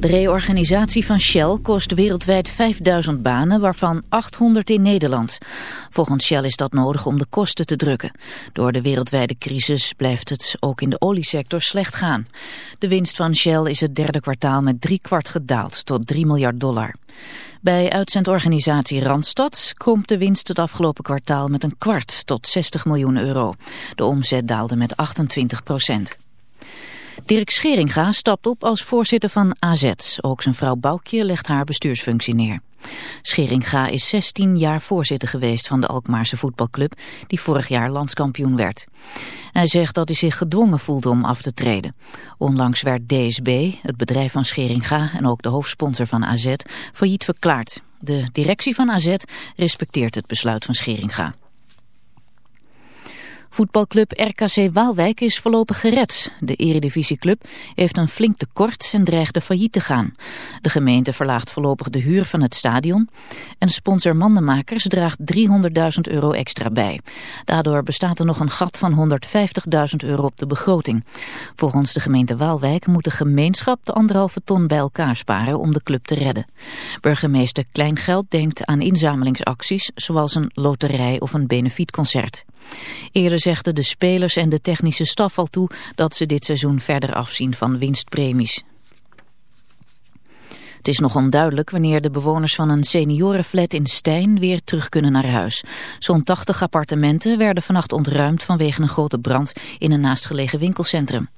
De reorganisatie van Shell kost wereldwijd 5000 banen, waarvan 800 in Nederland. Volgens Shell is dat nodig om de kosten te drukken. Door de wereldwijde crisis blijft het ook in de oliesector slecht gaan. De winst van Shell is het derde kwartaal met drie kwart gedaald tot 3 miljard dollar. Bij uitzendorganisatie Randstad komt de winst het afgelopen kwartaal met een kwart tot 60 miljoen euro. De omzet daalde met 28 procent. Dirk Scheringa stapt op als voorzitter van AZ. Ook zijn vrouw Boukje legt haar bestuursfunctie neer. Scheringa is 16 jaar voorzitter geweest van de Alkmaarse voetbalclub, die vorig jaar landskampioen werd. Hij zegt dat hij zich gedwongen voelde om af te treden. Onlangs werd DSB, het bedrijf van Scheringa en ook de hoofdsponsor van AZ, failliet verklaard. De directie van AZ respecteert het besluit van Scheringa. Voetbalclub RKC Waalwijk is voorlopig gered. De eredivisieclub heeft een flink tekort en dreigt failliet te gaan. De gemeente verlaagt voorlopig de huur van het stadion. En sponsor Mandenmakers draagt 300.000 euro extra bij. Daardoor bestaat er nog een gat van 150.000 euro op de begroting. Volgens de gemeente Waalwijk moet de gemeenschap de anderhalve ton bij elkaar sparen om de club te redden. Burgemeester Kleingeld denkt aan inzamelingsacties zoals een loterij of een benefietconcert. Eerder zegden de spelers en de technische staf al toe dat ze dit seizoen verder afzien van winstpremies. Het is nog onduidelijk wanneer de bewoners van een seniorenflat in Stijn weer terug kunnen naar huis. Zo'n 80 appartementen werden vannacht ontruimd vanwege een grote brand in een naastgelegen winkelcentrum.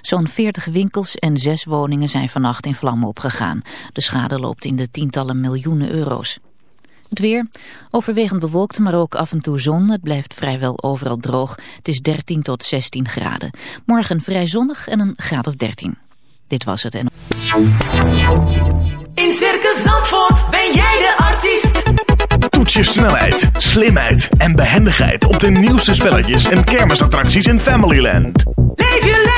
Zo'n 40 winkels en zes woningen zijn vannacht in vlammen opgegaan. De schade loopt in de tientallen miljoenen euro's. Het weer, overwegend bewolkt, maar ook af en toe zon. Het blijft vrijwel overal droog. Het is 13 tot 16 graden. Morgen vrij zonnig en een graad of 13. Dit was het. En... In Circus Zandvoort ben jij de artiest. Toets je snelheid, slimheid en behendigheid op de nieuwste spelletjes en kermisattracties in Familyland. Leef je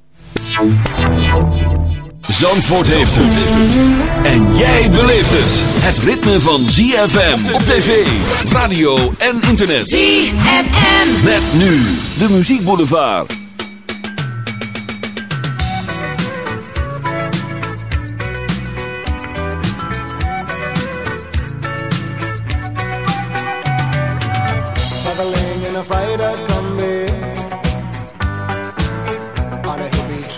Zandvoort heeft het. En jij beleeft het. Het ritme van ZFM op tv, radio en internet. ZFM. Met nu de muziekboulevard. traveling in a freighter combi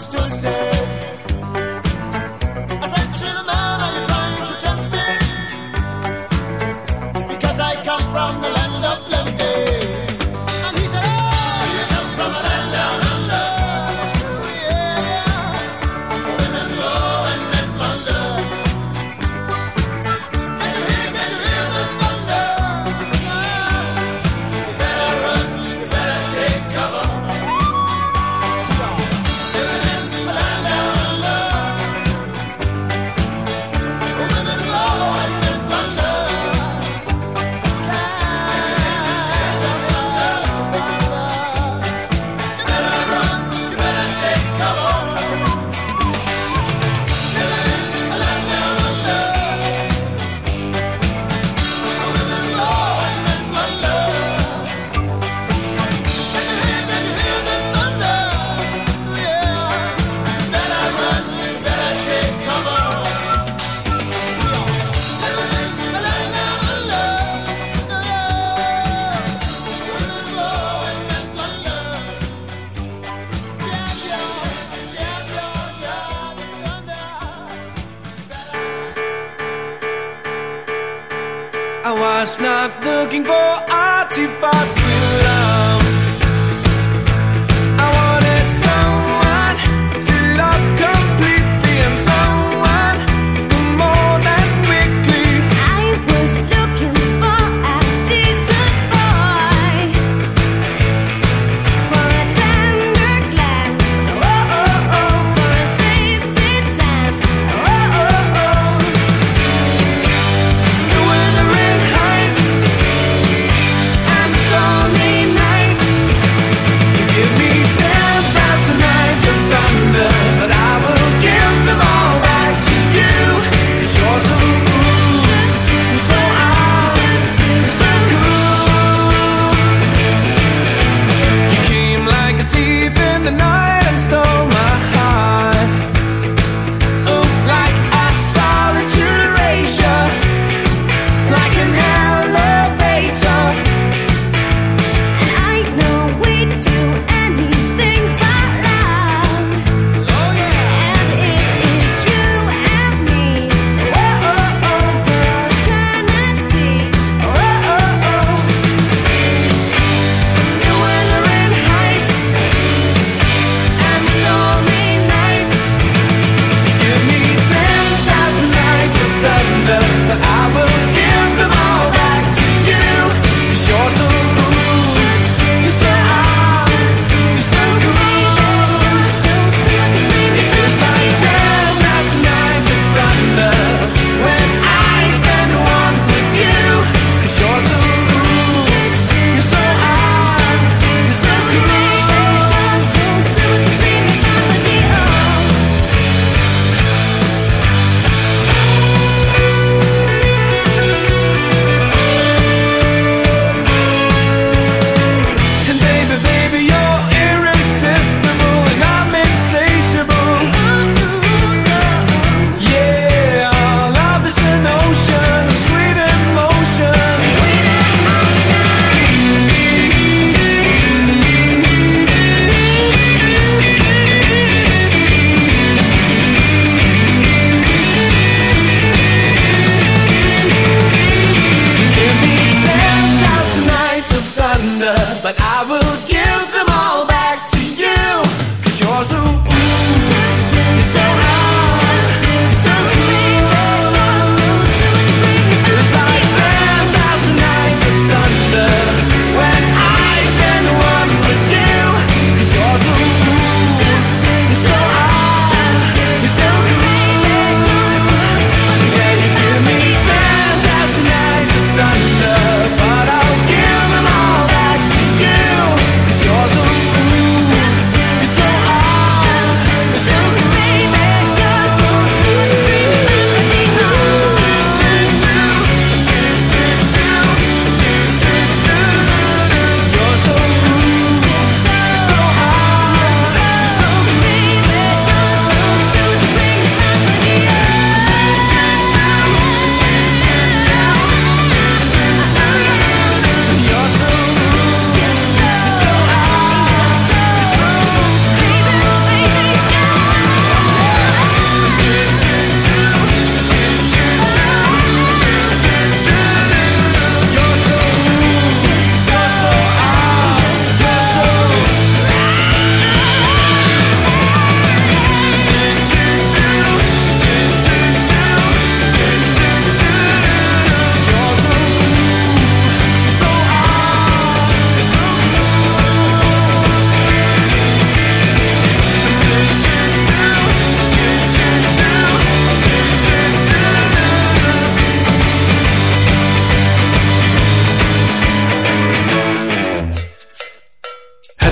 much to say.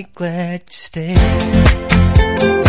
Glad you stayed.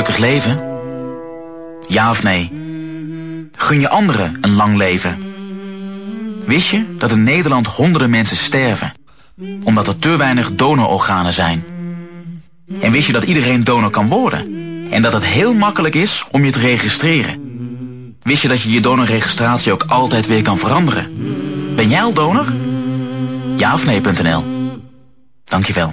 Gelukkig leven? Ja of nee? Gun je anderen een lang leven? Wist je dat in Nederland honderden mensen sterven omdat er te weinig donororganen zijn? En wist je dat iedereen donor kan worden? En dat het heel makkelijk is om je te registreren? Wist je dat je je donorregistratie ook altijd weer kan veranderen? Ben jij al donor? Ja of nee.nl Dankjewel.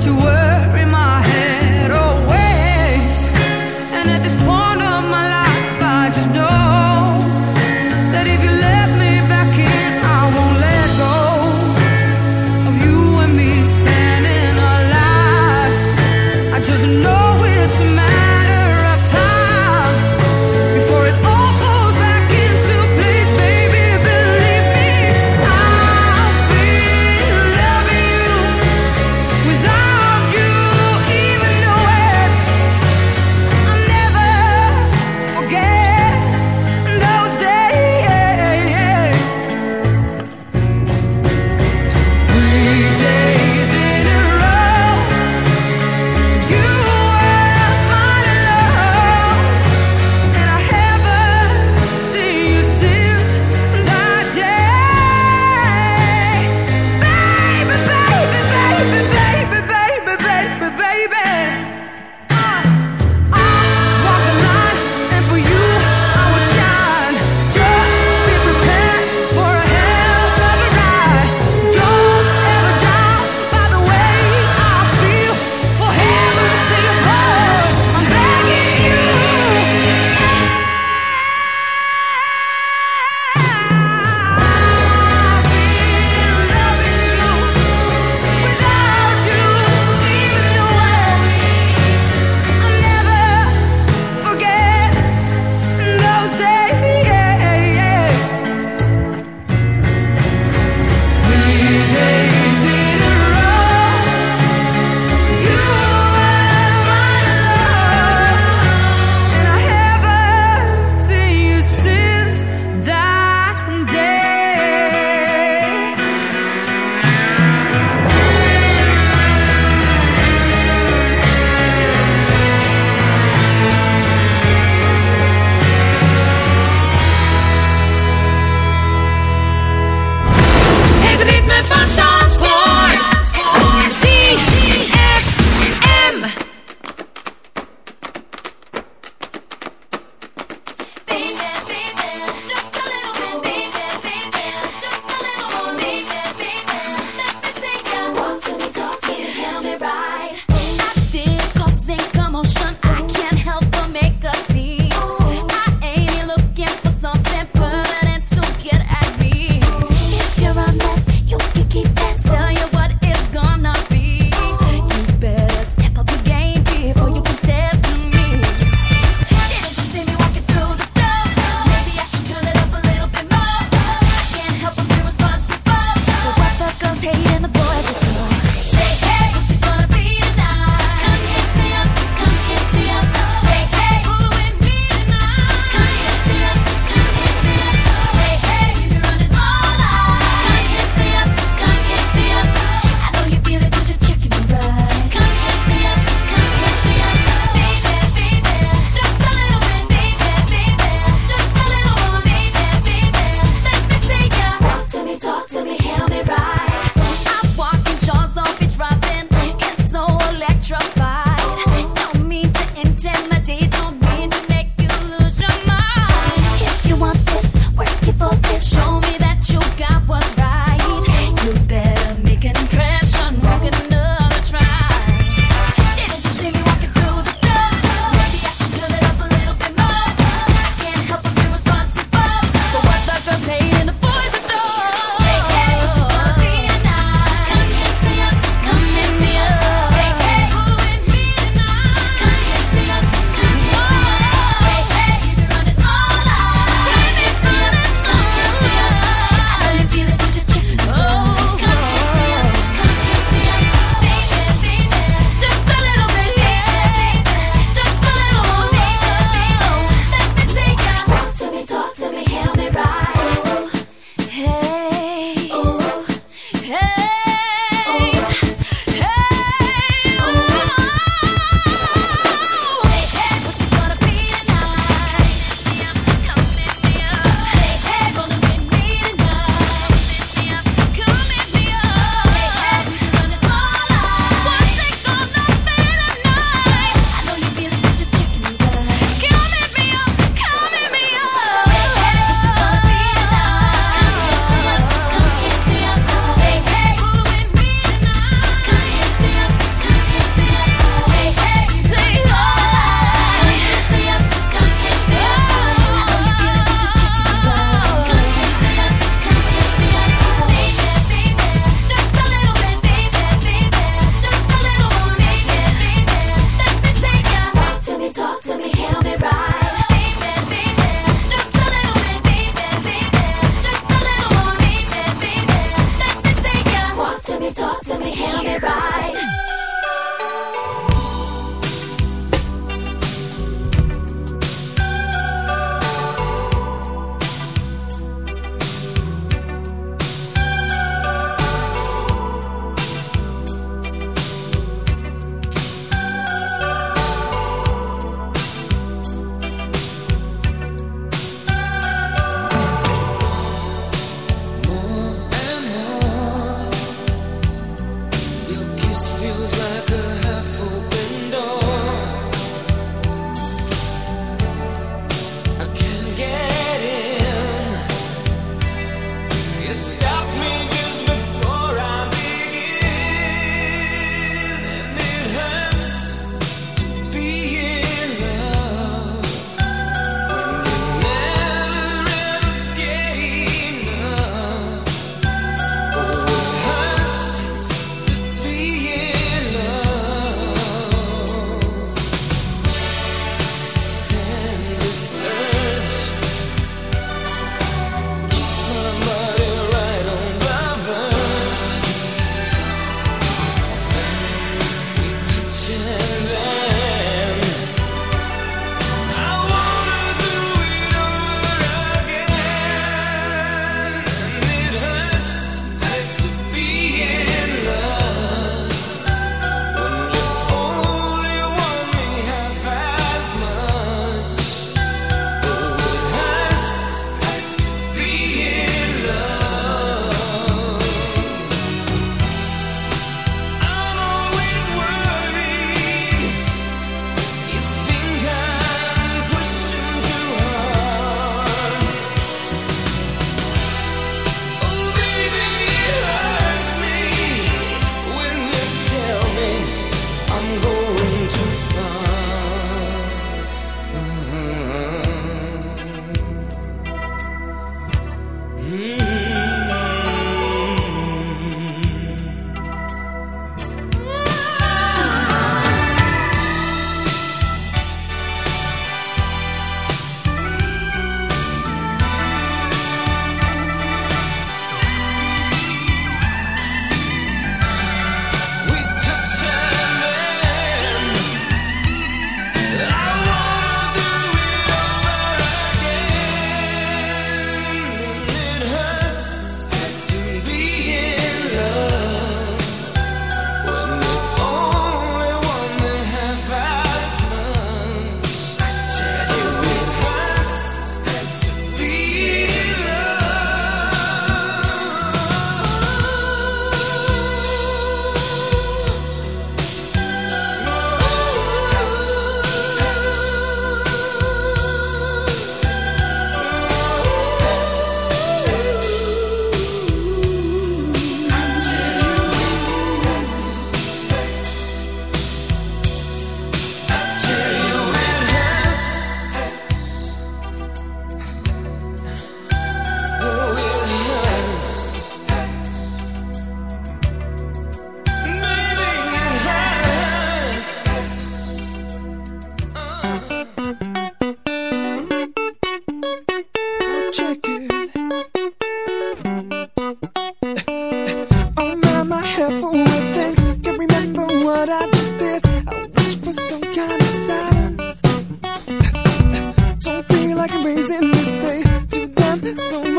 But you were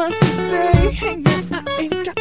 much to say. Hey man, I ain't got